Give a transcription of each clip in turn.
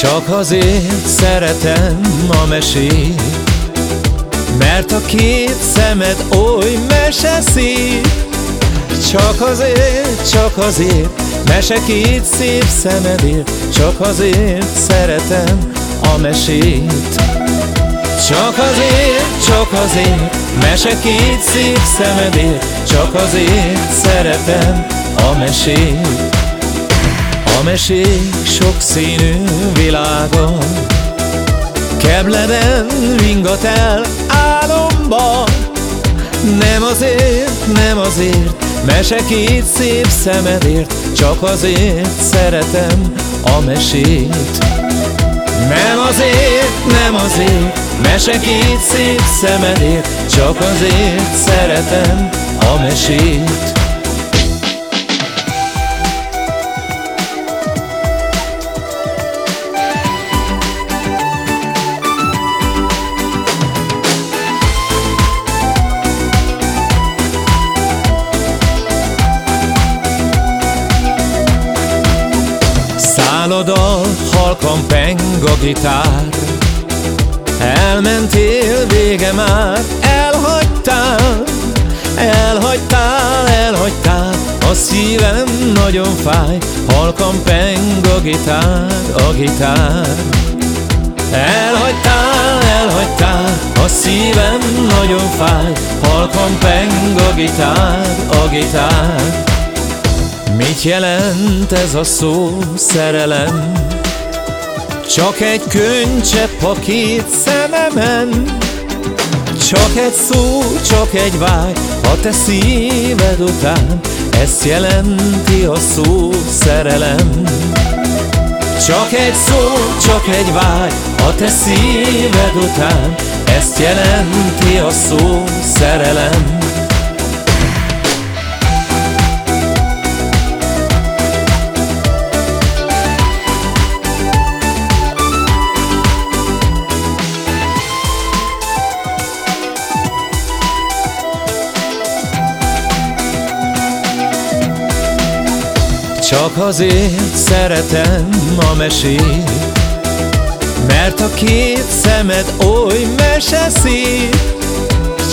Csak azért szeretem a mesét Mert a két szemed oly meseszív Csak azért, csak azért Mese két szép szemedért Csak azért szeretem a mesét. Csak azért, csak azért Mese két szép szemedért Csak azért szeretem a mesét a mesék sokszínű világa Kebleden ringat el álomba. Nem azért, nem azért Mese két szép szemedért Csak azért szeretem a mesét. Nem azért, nem azért Mese két szép szemedért Csak azért szeretem a mesét Szállodal halkan peng a gitár. Elmentél, vége már, elhagytál Elhagytál, elhagytál, a szívem nagyon fáj Halkan peng a gitár, a gitár. Elhagytál, elhagytál, a szívem nagyon fáj Halkan peng a gitár, a gitár Mit jelent ez a szó szerelem? Csak egy könycsepp a két szememen. Csak egy szó, csak egy vágy a te szíved után. Ezt jelenti a szó szerelem. Csak egy szó, csak egy vágy a te szíved után. Ezt jelenti a szó szerelem Csak azért szeretem a mesét Mert a két szemed oly meseszív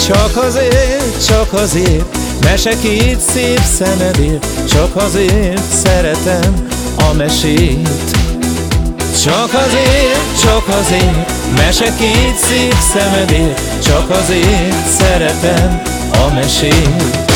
Csak azért, csak azért Mese két szép szemedért Csak azért szeretem a mesét. Csak azért, csak azért Mese két szép szemedért Csak azért szeretem a mesét